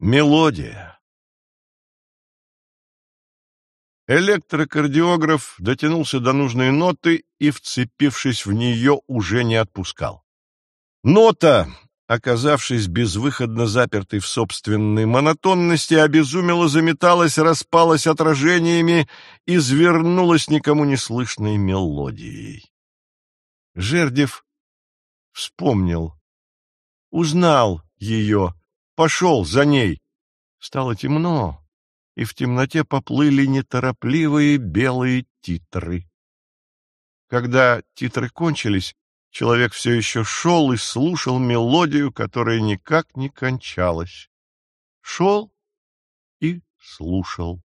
Мелодия. Электрокардиограф дотянулся до нужной ноты и, вцепившись в нее, уже не отпускал. Нота, оказавшись безвыходно запертой в собственной монотонности, обезумела, заметалась, распалась отражениями и извернулась никому не слышной мелодией. Жердев вспомнил, узнал ее, пошел за ней. Стало темно, и в темноте поплыли неторопливые белые титры. Когда титры кончились, человек все еще шел и слушал мелодию, которая никак не кончалась. Шел и слушал.